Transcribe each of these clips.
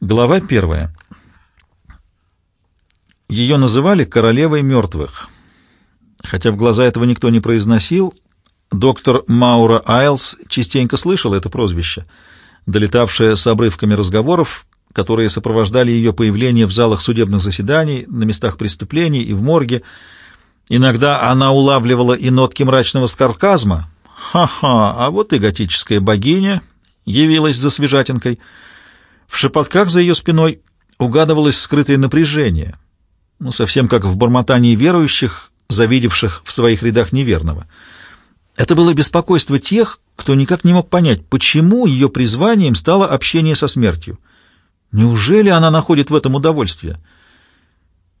Глава первая. Ее называли «королевой мертвых». Хотя в глаза этого никто не произносил, доктор Маура Айлс частенько слышал это прозвище, долетавшее с обрывками разговоров, которые сопровождали ее появление в залах судебных заседаний, на местах преступлений и в морге. Иногда она улавливала и нотки мрачного сарказма. «Ха-ха, а вот и готическая богиня явилась за свежатинкой». В шепотках за ее спиной угадывалось скрытое напряжение, ну, совсем как в бормотании верующих, завидевших в своих рядах неверного. Это было беспокойство тех, кто никак не мог понять, почему ее призванием стало общение со смертью. Неужели она находит в этом удовольствие?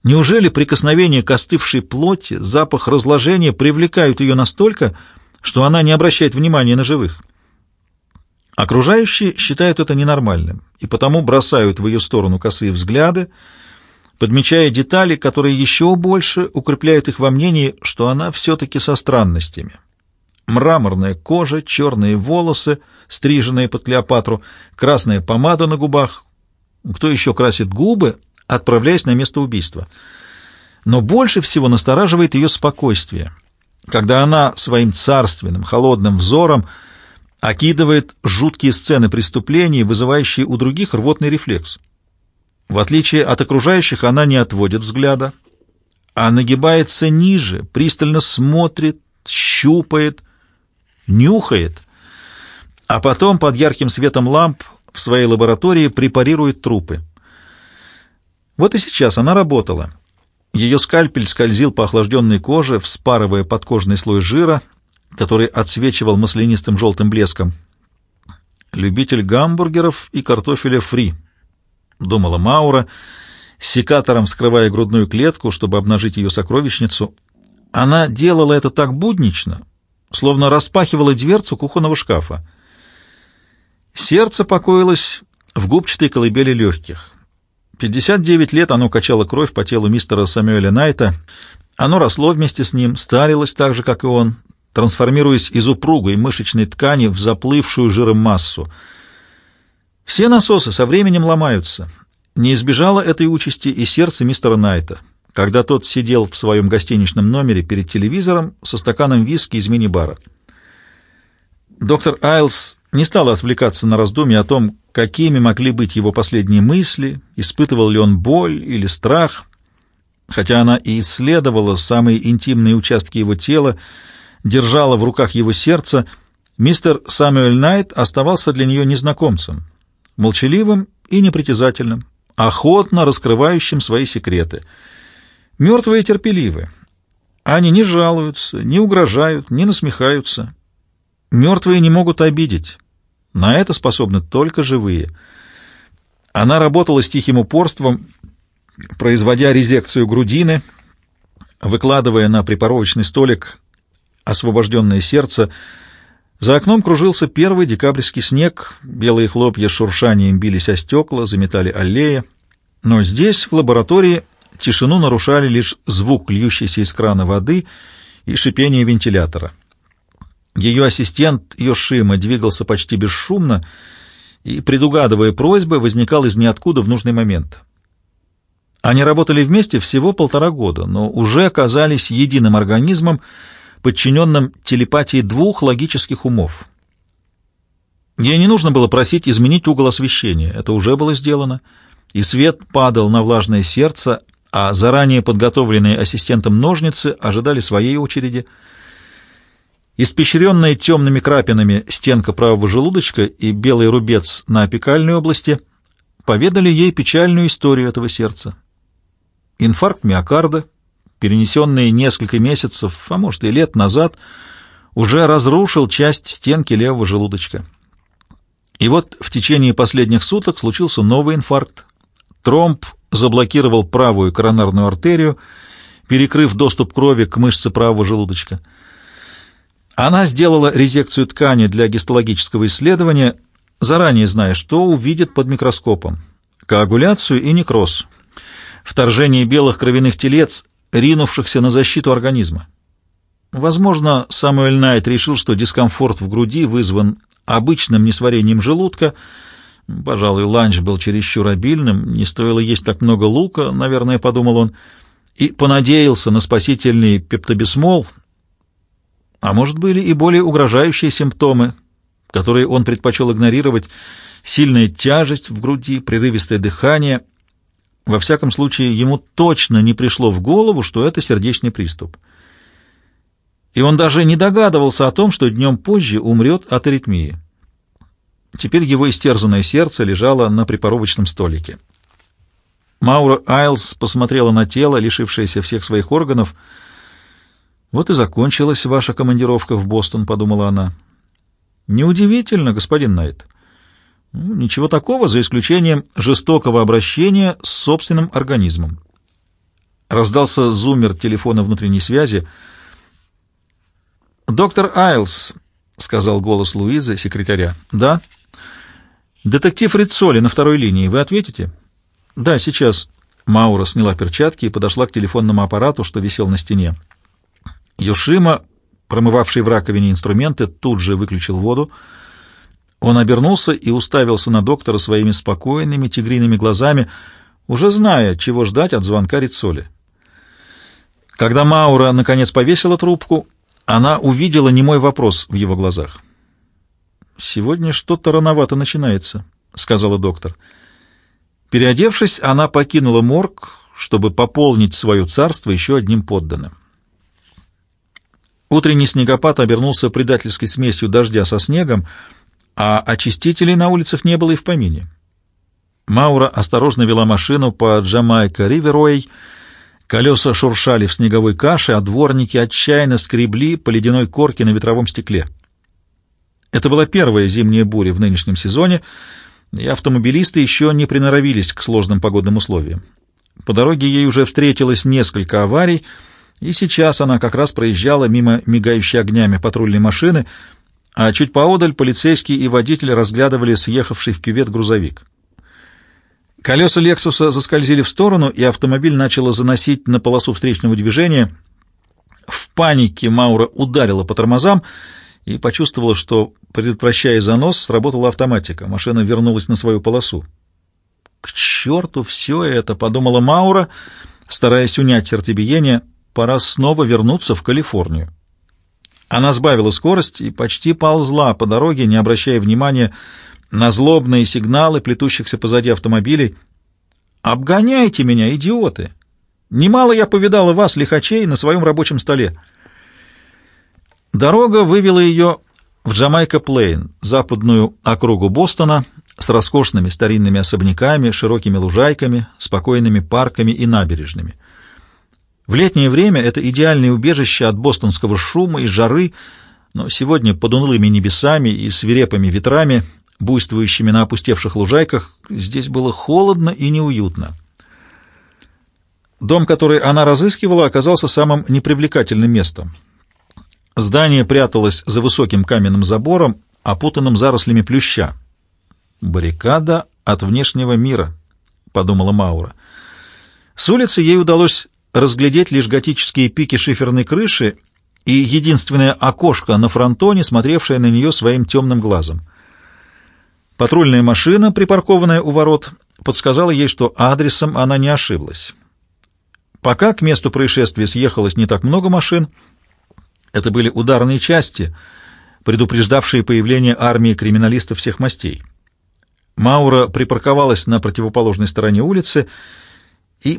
Неужели прикосновение к остывшей плоти, запах разложения привлекают ее настолько, что она не обращает внимания на живых? Окружающие считают это ненормальным и потому бросают в ее сторону косые взгляды, подмечая детали, которые еще больше укрепляют их во мнении, что она все-таки со странностями. Мраморная кожа, черные волосы, стриженные под Клеопатру, красная помада на губах. Кто еще красит губы, отправляясь на место убийства? Но больше всего настораживает ее спокойствие, когда она своим царственным, холодным взором окидывает жуткие сцены преступлений, вызывающие у других рвотный рефлекс. В отличие от окружающих, она не отводит взгляда, а нагибается ниже, пристально смотрит, щупает, нюхает, а потом под ярким светом ламп в своей лаборатории препарирует трупы. Вот и сейчас она работала. Ее скальпель скользил по охлажденной коже, вспарывая подкожный слой жира, который отсвечивал маслянистым желтым блеском. «Любитель гамбургеров и картофеля фри», — думала Маура, секатором вскрывая грудную клетку, чтобы обнажить ее сокровищницу. Она делала это так буднично, словно распахивала дверцу кухонного шкафа. Сердце покоилось в губчатой колыбели легких. 59 лет оно качало кровь по телу мистера Самюэля Найта. Оно росло вместе с ним, старилось так же, как и он, трансформируясь из упругой мышечной ткани в заплывшую жиром массу. Все насосы со временем ломаются. Не избежало этой участи и сердце мистера Найта, когда тот сидел в своем гостиничном номере перед телевизором со стаканом виски из мини-бара. Доктор Айлс не стал отвлекаться на раздумья о том, какими могли быть его последние мысли, испытывал ли он боль или страх, хотя она и исследовала самые интимные участки его тела, держала в руках его сердце, мистер Самюэль Найт оставался для нее незнакомцем, молчаливым и непритязательным, охотно раскрывающим свои секреты. Мертвые терпеливы. Они не жалуются, не угрожают, не насмехаются. Мертвые не могут обидеть. На это способны только живые. Она работала с тихим упорством, производя резекцию грудины, выкладывая на припоровочный столик освобожденное сердце. За окном кружился первый декабрьский снег, белые хлопья с шуршанием бились о стекла, заметали аллеи. Но здесь, в лаборатории, тишину нарушали лишь звук льющейся из крана воды и шипение вентилятора. Ее ассистент Йошима двигался почти бесшумно и, предугадывая просьбы, возникал из ниоткуда в нужный момент. Они работали вместе всего полтора года, но уже оказались единым организмом, подчиненным телепатии двух логических умов. Ей не нужно было просить изменить угол освещения, это уже было сделано, и свет падал на влажное сердце, а заранее подготовленные ассистентом ножницы ожидали своей очереди. Испещренная темными крапинами стенка правого желудочка и белый рубец на опекальной области поведали ей печальную историю этого сердца. Инфаркт миокарда — перенесенный несколько месяцев, а может и лет назад, уже разрушил часть стенки левого желудочка. И вот в течение последних суток случился новый инфаркт. Тромб заблокировал правую коронарную артерию, перекрыв доступ крови к мышце правого желудочка. Она сделала резекцию ткани для гистологического исследования, заранее зная, что увидит под микроскопом. Коагуляцию и некроз. Вторжение белых кровяных телец ринувшихся на защиту организма. Возможно, Самуэль Найт решил, что дискомфорт в груди вызван обычным несварением желудка, Пожалуй, ланч был чересчур обильным, не стоило есть так много лука, наверное, подумал он, и понадеялся на спасительный пептобисмол, а может, были и более угрожающие симптомы, которые он предпочел игнорировать, сильная тяжесть в груди, прерывистое дыхание. Во всяком случае, ему точно не пришло в голову, что это сердечный приступ. И он даже не догадывался о том, что днем позже умрет от аритмии. Теперь его истерзанное сердце лежало на припоровочном столике. Маура Айлс посмотрела на тело, лишившееся всех своих органов. «Вот и закончилась ваша командировка в Бостон», — подумала она. «Неудивительно, господин Найт. Ну, ничего такого, за исключением жестокого обращения с собственным организмом». Раздался зуммер телефона внутренней связи. «Доктор Айлс», — сказал голос Луизы, секретаря. «Да?» «Детектив Рицоли на второй линии. Вы ответите?» «Да, сейчас». Маура сняла перчатки и подошла к телефонному аппарату, что висел на стене. Йошима, промывавший в раковине инструменты, тут же выключил воду. Он обернулся и уставился на доктора своими спокойными тигриными глазами, уже зная, чего ждать от звонка Рицоли. Когда Маура наконец повесила трубку, она увидела немой вопрос в его глазах. «Сегодня что-то рановато начинается», — сказала доктор. Переодевшись, она покинула морг, чтобы пополнить свое царство еще одним подданным. Утренний снегопад обернулся предательской смесью дождя со снегом, а очистителей на улицах не было и в помине. Маура осторожно вела машину по Джамайка-Риверуэй, колеса шуршали в снеговой каше, а дворники отчаянно скребли по ледяной корке на ветровом стекле. Это была первая зимняя буря в нынешнем сезоне, и автомобилисты еще не приноровились к сложным погодным условиям. По дороге ей уже встретилось несколько аварий, и сейчас она как раз проезжала мимо мигающей огнями патрульной машины, а чуть поодаль полицейский и водитель разглядывали съехавший в кювет грузовик. Колеса «Лексуса» заскользили в сторону, и автомобиль начало заносить на полосу встречного движения. В панике Маура ударила по тормозам — и почувствовала, что, предотвращая занос, сработала автоматика. Машина вернулась на свою полосу. «К черту все это!» — подумала Маура, стараясь унять сердцебиение. «Пора снова вернуться в Калифорнию». Она сбавила скорость и почти ползла по дороге, не обращая внимания на злобные сигналы плетущихся позади автомобилей. «Обгоняйте меня, идиоты! Немало я повидала вас, лихачей, на своем рабочем столе». Дорога вывела ее в Джамайка-Плейн, западную округу Бостона, с роскошными старинными особняками, широкими лужайками, спокойными парками и набережными. В летнее время это идеальное убежище от бостонского шума и жары, но сегодня под унылыми небесами и свирепыми ветрами, буйствующими на опустевших лужайках, здесь было холодно и неуютно. Дом, который она разыскивала, оказался самым непривлекательным местом — Здание пряталось за высоким каменным забором, опутанным зарослями плюща. «Баррикада от внешнего мира», — подумала Маура. С улицы ей удалось разглядеть лишь готические пики шиферной крыши и единственное окошко на фронтоне, смотревшее на нее своим темным глазом. Патрульная машина, припаркованная у ворот, подсказала ей, что адресом она не ошиблась. Пока к месту происшествия съехалось не так много машин — это были ударные части, предупреждавшие появление армии криминалистов всех мастей. Маура припарковалась на противоположной стороне улицы и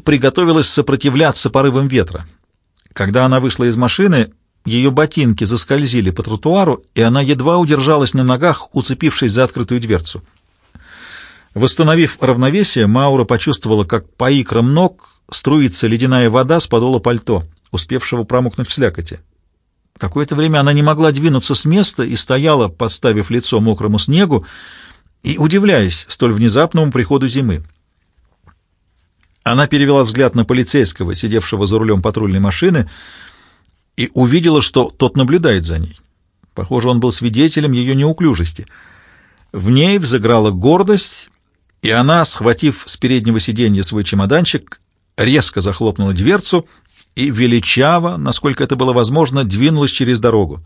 приготовилась сопротивляться порывам ветра. Когда она вышла из машины, ее ботинки заскользили по тротуару, и она едва удержалась на ногах, уцепившись за открытую дверцу. Восстановив равновесие, Маура почувствовала, как по икрам ног струится ледяная вода с подола пальто, успевшего промокнуть в слякоти. Какое-то время она не могла двинуться с места и стояла, подставив лицо мокрому снегу и удивляясь столь внезапному приходу зимы. Она перевела взгляд на полицейского, сидевшего за рулем патрульной машины, и увидела, что тот наблюдает за ней. Похоже, он был свидетелем ее неуклюжести. В ней взыграла гордость, и она, схватив с переднего сиденья свой чемоданчик, резко захлопнула дверцу — и величаво, насколько это было возможно, двинулась через дорогу.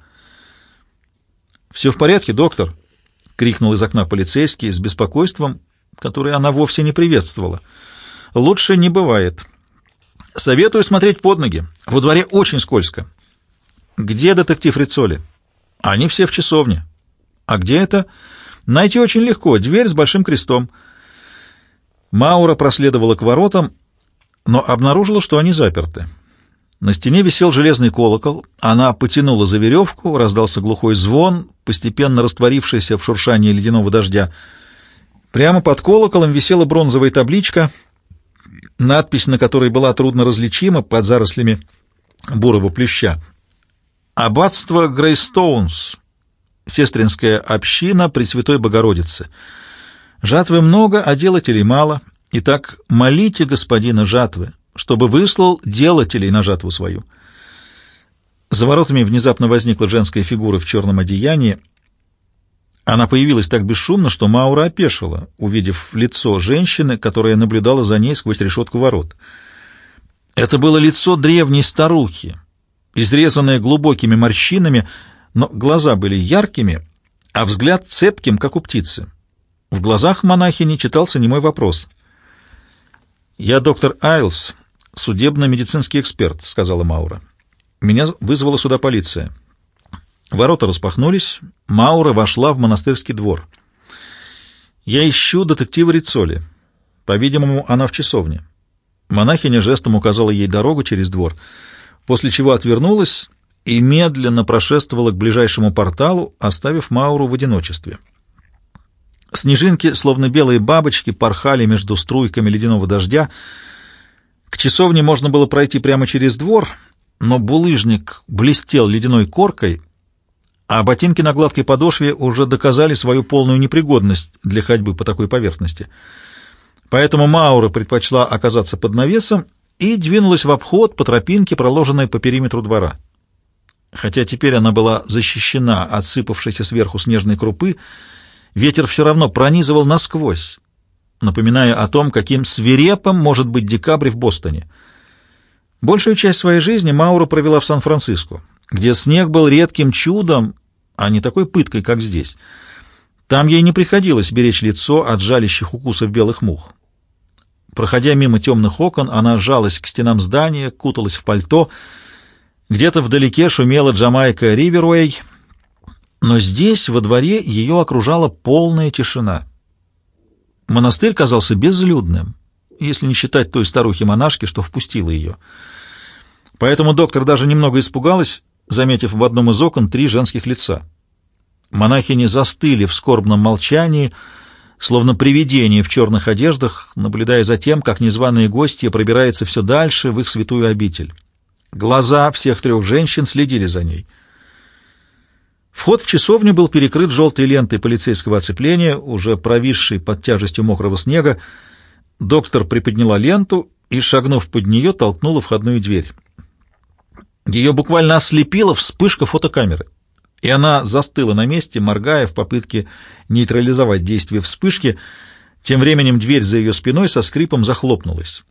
«Все в порядке, доктор?» — крикнул из окна полицейский с беспокойством, которое она вовсе не приветствовала. «Лучше не бывает. Советую смотреть под ноги. Во дворе очень скользко». «Где детектив Рицоли?» «Они все в часовне». «А где это?» «Найти очень легко. Дверь с большим крестом». Маура проследовала к воротам, но обнаружила, что они заперты. На стене висел железный колокол. Она потянула за веревку, раздался глухой звон, постепенно растворившийся в шуршании ледяного дождя. Прямо под колоколом висела бронзовая табличка, надпись на которой была трудно различима под зарослями бурого плюща. «Аббатство Грейстоунс. Сестринская община Пресвятой Богородицы. Жатвы много, а делателей мало. Итак, молите господина жатвы» чтобы выслал делателей на жатву свою. За воротами внезапно возникла женская фигура в черном одеянии. Она появилась так бесшумно, что Маура опешила, увидев лицо женщины, которая наблюдала за ней сквозь решетку ворот. Это было лицо древней старухи, изрезанное глубокими морщинами, но глаза были яркими, а взгляд цепким, как у птицы. В глазах монахини читался немой вопрос. «Я доктор Айлс, судебно-медицинский эксперт», — сказала Маура. «Меня вызвала сюда полиция». Ворота распахнулись, Маура вошла в монастырский двор. «Я ищу детектива Рицоли. По-видимому, она в часовне». Монахиня жестом указала ей дорогу через двор, после чего отвернулась и медленно прошествовала к ближайшему порталу, оставив Мауру в одиночестве. Снежинки, словно белые бабочки, порхали между струйками ледяного дождя, к часовне можно было пройти прямо через двор, но булыжник блестел ледяной коркой, а ботинки на гладкой подошве уже доказали свою полную непригодность для ходьбы по такой поверхности. Поэтому Маура предпочла оказаться под навесом и двинулась в обход по тропинке, проложенной по периметру двора. Хотя теперь она была защищена от сыпавшейся сверху снежной крупы, ветер все равно пронизывал насквозь, напоминая о том, каким свирепым может быть декабрь в Бостоне. Большую часть своей жизни Маура провела в Сан-Франциско, где снег был редким чудом, а не такой пыткой, как здесь. Там ей не приходилось беречь лицо от жалящих укусов белых мух. Проходя мимо темных окон, она сжалась к стенам здания, куталась в пальто. Где-то вдалеке шумела Джамайка Риверуэй, но здесь, во дворе, ее окружала полная тишина — Монастырь казался безлюдным, если не считать той старухи-монашки, что впустила ее. Поэтому доктор даже немного испугалась, заметив в одном из окон три женских лица. Монахини застыли в скорбном молчании, словно привидения в черных одеждах, наблюдая за тем, как незваные гости пробираются все дальше в их святую обитель. Глаза всех трех женщин следили за ней — Вход в часовню был перекрыт желтой лентой полицейского оцепления, уже провисшей под тяжестью мокрого снега. Доктор приподняла ленту и, шагнув под нее, толкнула входную дверь. Ее буквально ослепила вспышка фотокамеры, и она застыла на месте, моргая в попытке нейтрализовать действие вспышки. Тем временем дверь за ее спиной со скрипом захлопнулась.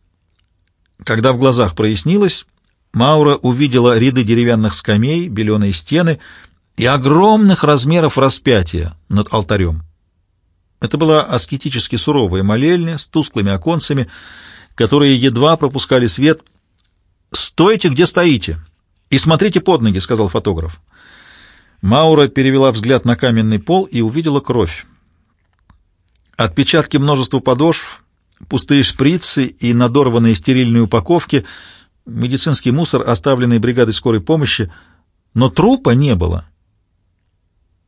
Когда в глазах прояснилось, Маура увидела ряды деревянных скамей, беленые стены — и огромных размеров распятия над алтарем. Это была аскетически суровая молельня с тусклыми оконцами, которые едва пропускали свет. «Стойте, где стоите, и смотрите под ноги», — сказал фотограф. Маура перевела взгляд на каменный пол и увидела кровь. Отпечатки множества подошв, пустые шприцы и надорванные стерильные упаковки, медицинский мусор, оставленный бригадой скорой помощи, но трупа не было.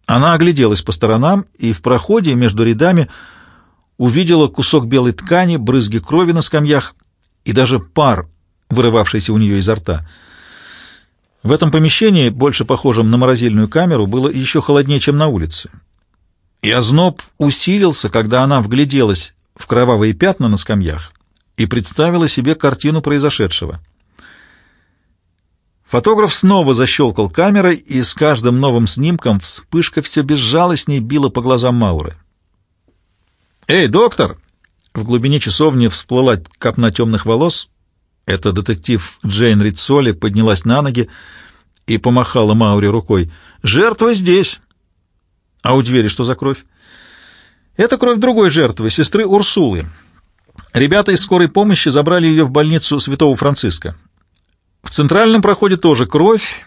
Она огляделась по сторонам и в проходе между рядами увидела кусок белой ткани, брызги крови на скамьях и даже пар, вырывавшийся у нее изо рта. В этом помещении, больше похожем на морозильную камеру, было еще холоднее, чем на улице. И озноб усилился, когда она вгляделась в кровавые пятна на скамьях и представила себе картину произошедшего — Фотограф снова защелкал камерой, и с каждым новым снимком вспышка все безжалостней била по глазам Мауры. «Эй, доктор!» В глубине часовни всплыла копна темных волос. Это детектив Джейн Рицоли поднялась на ноги и помахала Мауре рукой. «Жертва здесь!» «А у двери что за кровь?» Это кровь другой жертвы, сестры Урсулы. Ребята из скорой помощи забрали ее в больницу Святого Франциска. В центральном проходе тоже кровь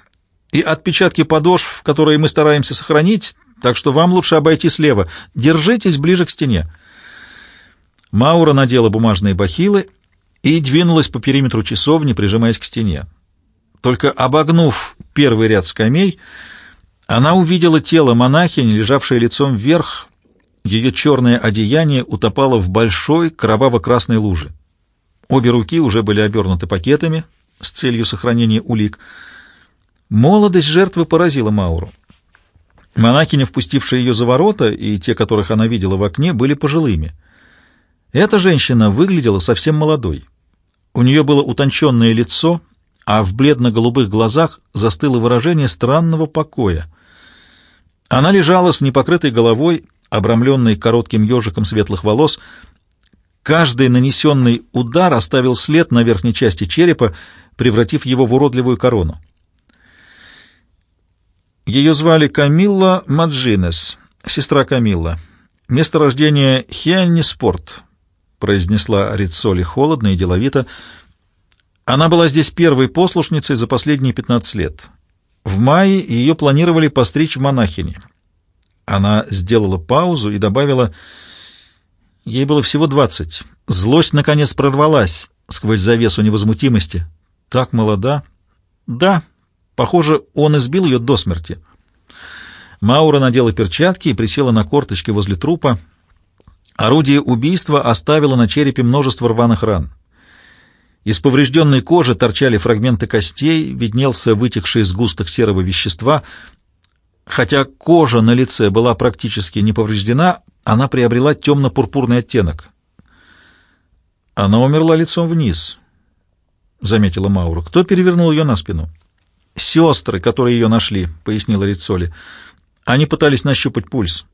и отпечатки подошв, которые мы стараемся сохранить, так что вам лучше обойти слева. Держитесь ближе к стене. Маура надела бумажные бахилы и двинулась по периметру часовни, прижимаясь к стене. Только обогнув первый ряд скамей, она увидела тело монахини, лежавшее лицом вверх. Ее черное одеяние утопало в большой кроваво-красной луже. Обе руки уже были обернуты пакетами с целью сохранения улик. Молодость жертвы поразила Мауру. Монахиня, впустившая ее за ворота, и те, которых она видела в окне, были пожилыми. Эта женщина выглядела совсем молодой. У нее было утонченное лицо, а в бледно-голубых глазах застыло выражение странного покоя. Она лежала с непокрытой головой, обрамленной коротким ежиком светлых волос. Каждый нанесенный удар оставил след на верхней части черепа, превратив его в уродливую корону. Ее звали Камилла Маджинес, сестра Камилла. Место рождения Хианниспорт, произнесла Рицоли холодно и деловито. Она была здесь первой послушницей за последние 15 лет. В мае ее планировали постричь в монахини. Она сделала паузу и добавила, ей было всего двадцать. Злость, наконец, прорвалась сквозь завесу невозмутимости. Так молода? Да, похоже, он избил ее до смерти. Маура надела перчатки и присела на корточки возле трупа. Орудие убийства оставило на черепе множество рваных ран. Из поврежденной кожи торчали фрагменты костей, виднелся вытекший сгусток серого вещества. Хотя кожа на лице была практически не повреждена, она приобрела темно-пурпурный оттенок. Она умерла лицом вниз, — заметила Маура. Кто перевернул ее на спину? «Сестры, которые ее нашли», — пояснила Рицоли. «Они пытались нащупать пульс».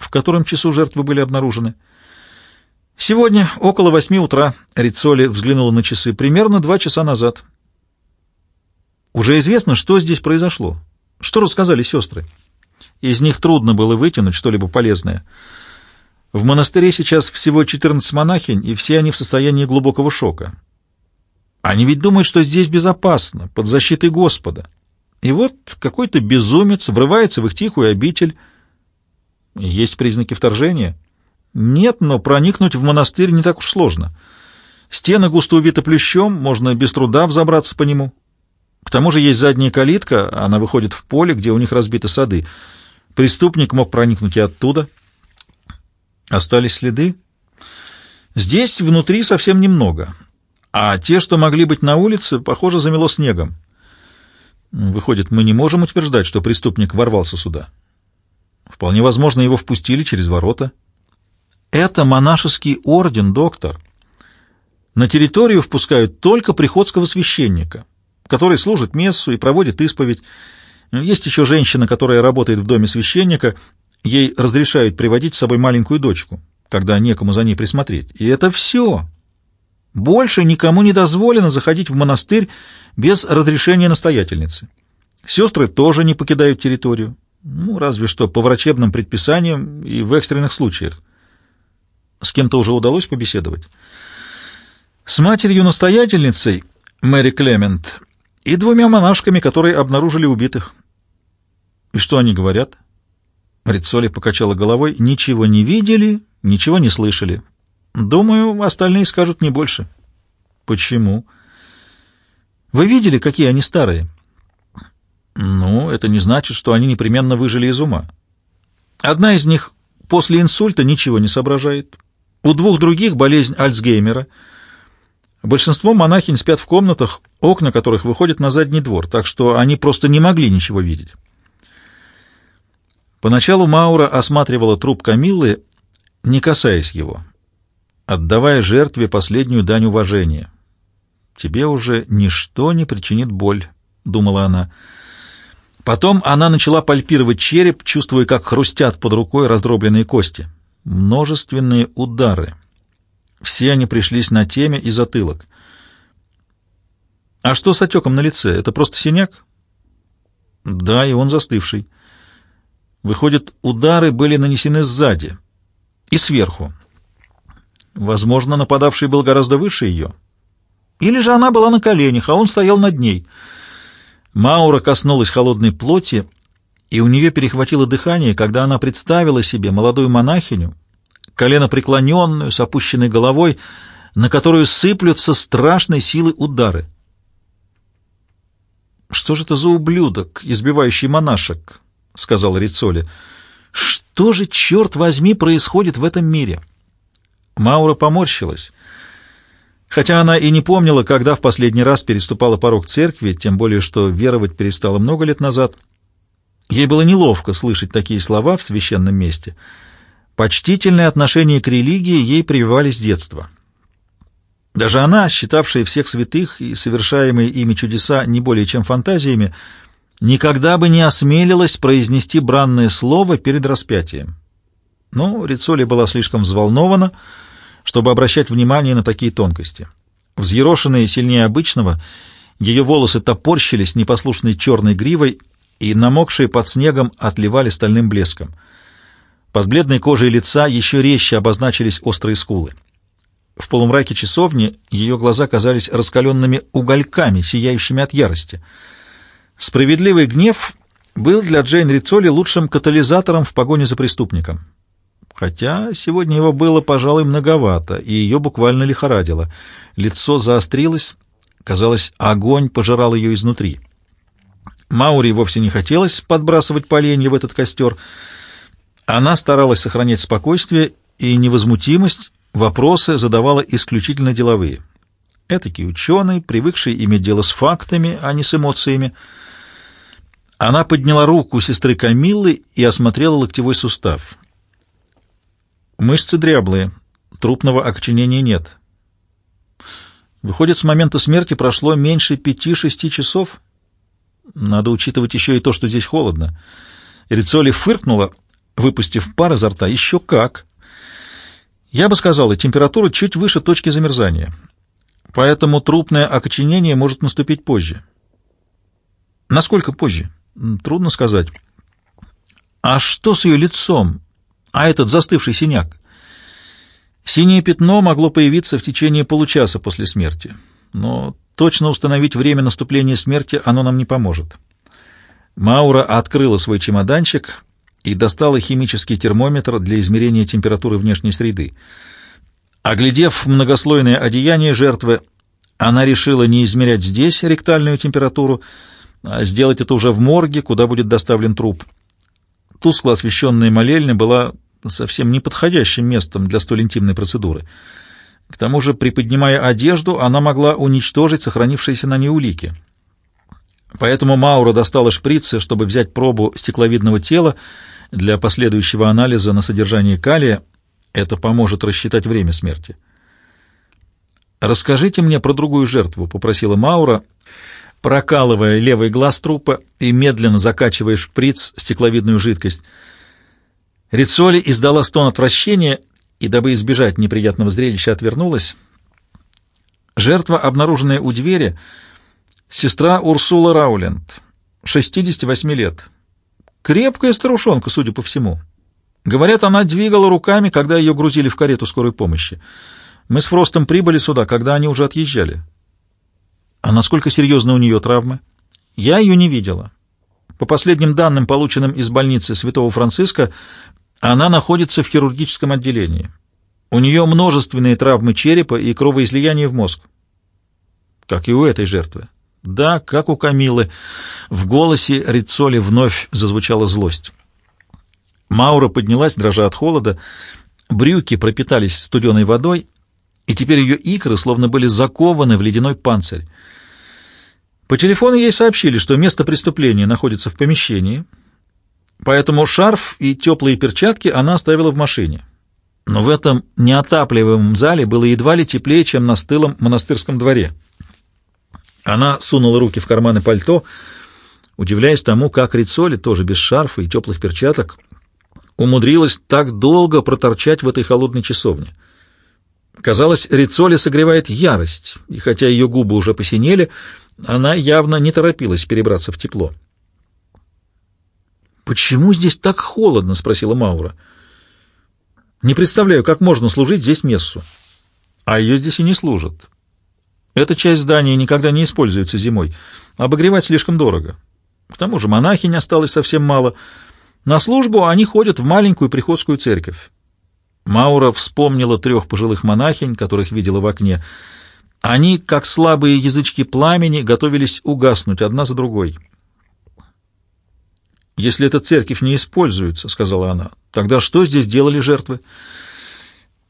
«В котором часу жертвы были обнаружены?» «Сегодня, около восьми утра», — Рицоли взглянула на часы, — «примерно два часа назад». «Уже известно, что здесь произошло. Что рассказали сестры?» «Из них трудно было вытянуть что-либо полезное. В монастыре сейчас всего 14 монахинь, и все они в состоянии глубокого шока. Они ведь думают, что здесь безопасно, под защитой Господа. И вот какой-то безумец врывается в их тихую обитель. Есть признаки вторжения?» Нет, но проникнуть в монастырь не так уж сложно. Стены густо увиты плющом, можно без труда взобраться по нему. К тому же есть задняя калитка, она выходит в поле, где у них разбиты сады. Преступник мог проникнуть и оттуда. Остались следы? Здесь внутри совсем немного. А те, что могли быть на улице, похоже, замело снегом. Выходит, мы не можем утверждать, что преступник ворвался сюда. Вполне возможно, его впустили через ворота. Это монашеский орден, доктор. На территорию впускают только приходского священника, который служит мессу и проводит исповедь. Есть еще женщина, которая работает в доме священника. Ей разрешают приводить с собой маленькую дочку, когда некому за ней присмотреть. И это все. Больше никому не дозволено заходить в монастырь без разрешения настоятельницы. Сестры тоже не покидают территорию, ну, разве что по врачебным предписаниям и в экстренных случаях. С кем-то уже удалось побеседовать? С матерью-настоятельницей, Мэри Клемент, и двумя монашками, которые обнаружили убитых. И что они говорят? Рицоли покачала головой. Ничего не видели, ничего не слышали. Думаю, остальные скажут не больше. Почему? Вы видели, какие они старые? Ну, это не значит, что они непременно выжили из ума. Одна из них после инсульта ничего не соображает, у двух других болезнь Альцгеймера. Большинство монахинь спят в комнатах, окна которых выходят на задний двор, так что они просто не могли ничего видеть. Поначалу Маура осматривала труп Камиллы, не касаясь его, отдавая жертве последнюю дань уважения. «Тебе уже ничто не причинит боль», — думала она. Потом она начала пальпировать череп, чувствуя, как хрустят под рукой раздробленные кости множественные удары. Все они пришлись на теме и затылок. А что с отеком на лице? Это просто синяк? Да, и он застывший. Выходит, удары были нанесены сзади. и сверху. Возможно, нападавший был гораздо выше ее. Или же она была на коленях, а он стоял над ней. Маура коснулась холодной плоти, и у нее перехватило дыхание, когда она представила себе молодую монахиню, колено преклоненную, с опущенной головой, на которую сыплются страшной силы удары. «Что же это за ублюдок, избивающий монашек?» — сказал Рицоли. «Что же, черт возьми, происходит в этом мире?» Маура поморщилась. Хотя она и не помнила, когда в последний раз переступала порог церкви, тем более что веровать перестала много лет назад, ей было неловко слышать такие слова в священном месте. Почтительное отношение к религии ей прививали с детства. Даже она, считавшая всех святых и совершаемые ими чудеса не более чем фантазиями, никогда бы не осмелилась произнести бранное слово перед распятием. Но Рицоли была слишком взволнована, чтобы обращать внимание на такие тонкости. Взъерошенные сильнее обычного, ее волосы топорщились непослушной черной гривой и, намокшие под снегом, отливали стальным блеском. Под бледной кожей лица еще резче обозначились острые скулы. В полумраке часовни ее глаза казались раскаленными угольками, сияющими от ярости. Справедливый гнев был для Джейн Рицоли лучшим катализатором в погоне за преступником. Хотя сегодня его было, пожалуй, многовато, и ее буквально лихорадило. Лицо заострилось, казалось, огонь пожирал ее изнутри. Маури вовсе не хотелось подбрасывать поленья в этот костер. Она старалась сохранять спокойствие и невозмутимость, вопросы задавала исключительно деловые. Этакий ученый, привыкший иметь дело с фактами, а не с эмоциями. Она подняла руку сестры Камиллы и осмотрела локтевой сустав. Мышцы дряблые, трупного окоченения нет. Выходит, с момента смерти прошло меньше пяти-шести часов. Надо учитывать еще и то, что здесь холодно. Рицоли фыркнула, выпустив пар изо рта. Еще как! Я бы сказала, температура чуть выше точки замерзания. Поэтому трупное окоченение может наступить позже. Насколько позже? Трудно сказать. А что с ее лицом? А этот застывший синяк? Синее пятно могло появиться в течение получаса после смерти, но точно установить время наступления смерти оно нам не поможет. Маура открыла свой чемоданчик и достала химический термометр для измерения температуры внешней среды. Оглядев многослойное одеяние жертвы, она решила не измерять здесь ректальную температуру, а сделать это уже в морге, куда будет доставлен труп. Тускло освещенная молельня была совсем неподходящим местом для столь интимной процедуры. К тому же, приподнимая одежду, она могла уничтожить сохранившиеся на ней улики. Поэтому Маура достала шприцы, чтобы взять пробу стекловидного тела для последующего анализа на содержание калия. Это поможет рассчитать время смерти. «Расскажите мне про другую жертву», — попросила Маура, прокалывая левый глаз трупа и медленно закачивая шприц стекловидную жидкость. Рицоли издала стон отвращения и, дабы избежать неприятного зрелища, отвернулась. Жертва, обнаруженная у двери, сестра Урсула Рауленд, 68 лет. Крепкая старушонка, судя по всему. Говорят, она двигала руками, когда ее грузили в карету скорой помощи. Мы с Фростом прибыли сюда, когда они уже отъезжали. А насколько серьезны у нее травмы? Я ее не видела. По последним данным, полученным из больницы Святого Франциска, она находится в хирургическом отделении. У нее множественные травмы черепа и кровоизлияние в мозг. Как и у этой жертвы. Да, как у Камилы. В голосе Рицоли вновь зазвучала злость. Маура поднялась, дрожа от холода. Брюки пропитались студеной водой, и теперь ее икры словно были закованы в ледяной панцирь. По телефону ей сообщили, что место преступления находится в помещении, поэтому шарф и теплые перчатки она оставила в машине. Но в этом неотапливаемом зале было едва ли теплее, чем на стылом монастырском дворе. Она сунула руки в карманы пальто, удивляясь тому, как Рицоли, тоже без шарфа и теплых перчаток, умудрилась так долго проторчать в этой холодной часовне. Казалось, Рицоли согревает ярость, и хотя ее губы уже посинели, она явно не торопилась перебраться в тепло. «Почему здесь так холодно?» — спросила Маура. Не представляю, как можно служить здесь мессу. А ее здесь и не служат. Эта часть здания никогда не используется зимой. Обогревать слишком дорого. К тому же монахинь осталось совсем мало. На службу они ходят в маленькую приходскую церковь. Маура вспомнила трех пожилых монахинь, которых видела в окне. Они, как слабые язычки пламени, готовились угаснуть одна за другой. «Если эта церковь не используется, — сказала она, — тогда что здесь делали жертвы?»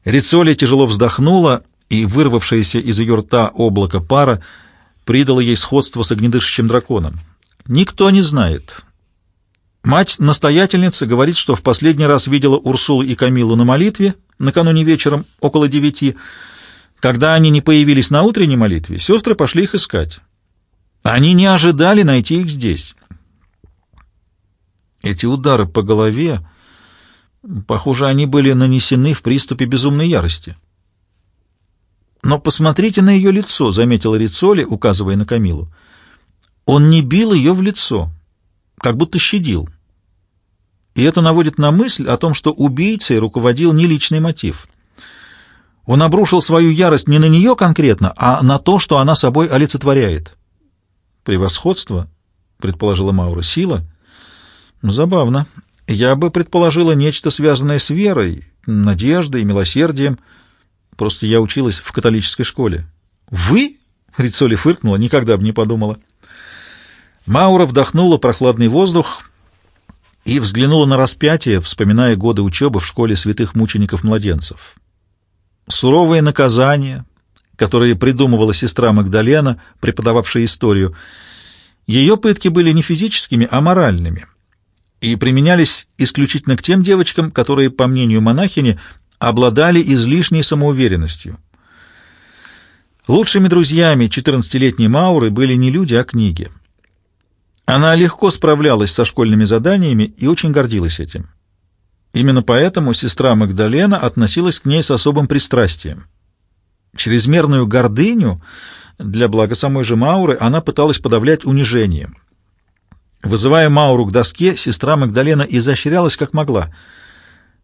Рицоли тяжело вздохнула, и вырвавшееся из ее рта облако пара придало ей сходство с огнедышащим драконом. «Никто не знает. Мать-настоятельница говорит, что в последний раз видела Урсулу и Камилу на молитве накануне вечером около девяти. Когда они не появились на утренней молитве, сестры пошли их искать. Они не ожидали найти их здесь». Эти удары по голове, похоже, они были нанесены в приступе безумной ярости. «Но посмотрите на ее лицо», — заметила Рицоли, указывая на Камилу. «Он не бил ее в лицо, как будто щадил. И это наводит на мысль о том, что убийцей руководил не личный мотив. Он обрушил свою ярость не на нее конкретно, а на то, что она собой олицетворяет». «Превосходство», — предположила Маура, — «сила». Забавно. Я бы предположила нечто связанное с верой, надеждой, милосердием. Просто я училась в католической школе. Вы? Рицоли фыркнула, никогда бы не подумала. Маура вдохнула прохладный воздух и взглянула на распятие, вспоминая годы учебы в школе святых мучеников-младенцев. Суровые наказания, которые придумывала сестра Магдалена, преподававшая историю, ее пытки были не физическими, а моральными и применялись исключительно к тем девочкам, которые, по мнению монахини, обладали излишней самоуверенностью. Лучшими друзьями 14-летней Мауры были не люди, а книги. Она легко справлялась со школьными заданиями и очень гордилась этим. Именно поэтому сестра Магдалена относилась к ней с особым пристрастием. Чрезмерную гордыню для блага самой же Мауры она пыталась подавлять унижением. Вызывая Мауру к доске, сестра Магдалена изощрялась как могла.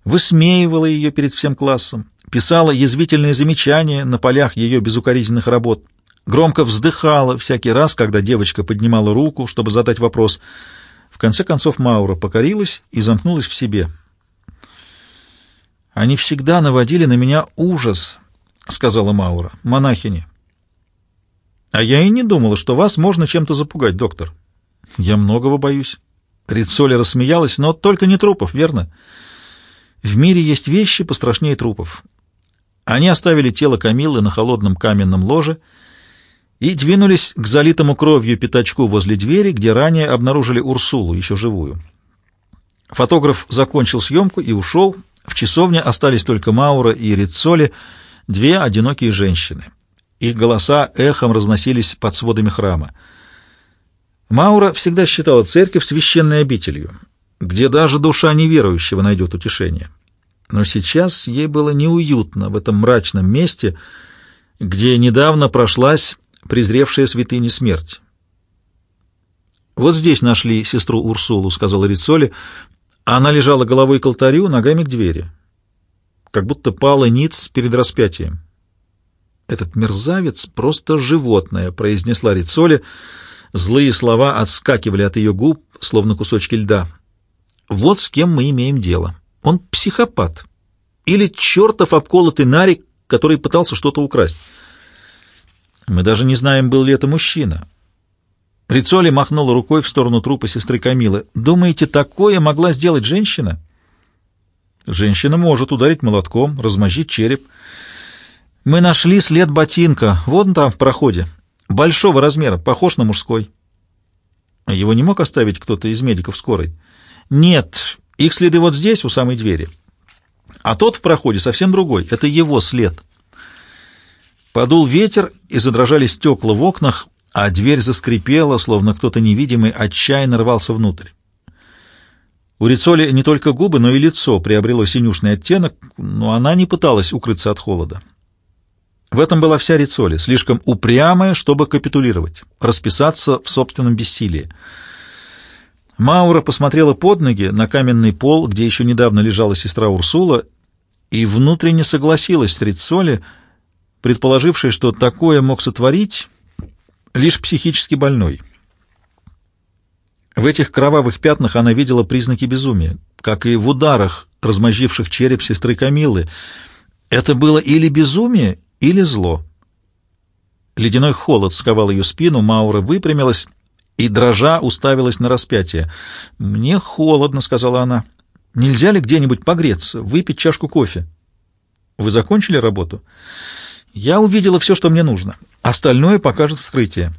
Высмеивала ее перед всем классом, писала язвительные замечания на полях ее безукоризненных работ, громко вздыхала всякий раз, когда девочка поднимала руку, чтобы задать вопрос. В конце концов Маура покорилась и замкнулась в себе. «Они всегда наводили на меня ужас», — сказала Маура, — «монахини». «А я и не думала, что вас можно чем-то запугать, доктор». Я многого боюсь. Рицоли рассмеялась, но только не трупов, верно? В мире есть вещи пострашнее трупов. Они оставили тело Камилы на холодном каменном ложе и двинулись к залитому кровью пятачку возле двери, где ранее обнаружили Урсулу, еще живую. Фотограф закончил съемку и ушел. В часовне остались только Маура и Рицоли, две одинокие женщины. Их голоса эхом разносились под сводами храма. Маура всегда считала церковь священной обителью, где даже душа неверующего найдет утешение. Но сейчас ей было неуютно в этом мрачном месте, где недавно прошлась презревшая святыня смерть. «Вот здесь нашли сестру Урсулу», — сказала Рицоли. Она лежала головой к алтарю, ногами к двери, как будто пала ниц перед распятием. «Этот мерзавец — просто животное», — произнесла Рицоли, — Злые слова отскакивали от ее губ, словно кусочки льда. Вот с кем мы имеем дело. Он психопат. Или чертов обколотый нарик, который пытался что-то украсть. Мы даже не знаем, был ли это мужчина. Рицоли махнула рукой в сторону трупа сестры Камилы. «Думаете, такое могла сделать женщина?» «Женщина может ударить молотком, размозжить череп. Мы нашли след ботинка, вон там, в проходе. Большого размера, похож на мужской. Его не мог оставить кто-то из медиков скорой? Нет, их следы вот здесь, у самой двери. А тот в проходе совсем другой, это его след. Подул ветер, и задрожали стекла в окнах, а дверь заскрипела, словно кто-то невидимый отчаянно рвался внутрь. У Рицоли не только губы, но и лицо приобрело синюшный оттенок, но она не пыталась укрыться от холода. В этом была вся Рицоли, слишком упрямая, чтобы капитулировать, расписаться в собственном бессилии. Маура посмотрела под ноги на каменный пол, где еще недавно лежала сестра Урсула, и внутренне согласилась с Рицоли, предположившей, что такое мог сотворить лишь психически больной. В этих кровавых пятнах она видела признаки безумия, как и в ударах, размозживших череп сестры Камилы. Это было или безумие, или зло. Ледяной холод сковал ее спину, Маура выпрямилась и, дрожа, уставилась на распятие. «Мне холодно», — сказала она. «Нельзя ли где-нибудь погреться, выпить чашку кофе?» «Вы закончили работу?» «Я увидела все, что мне нужно. Остальное покажет вскрытие».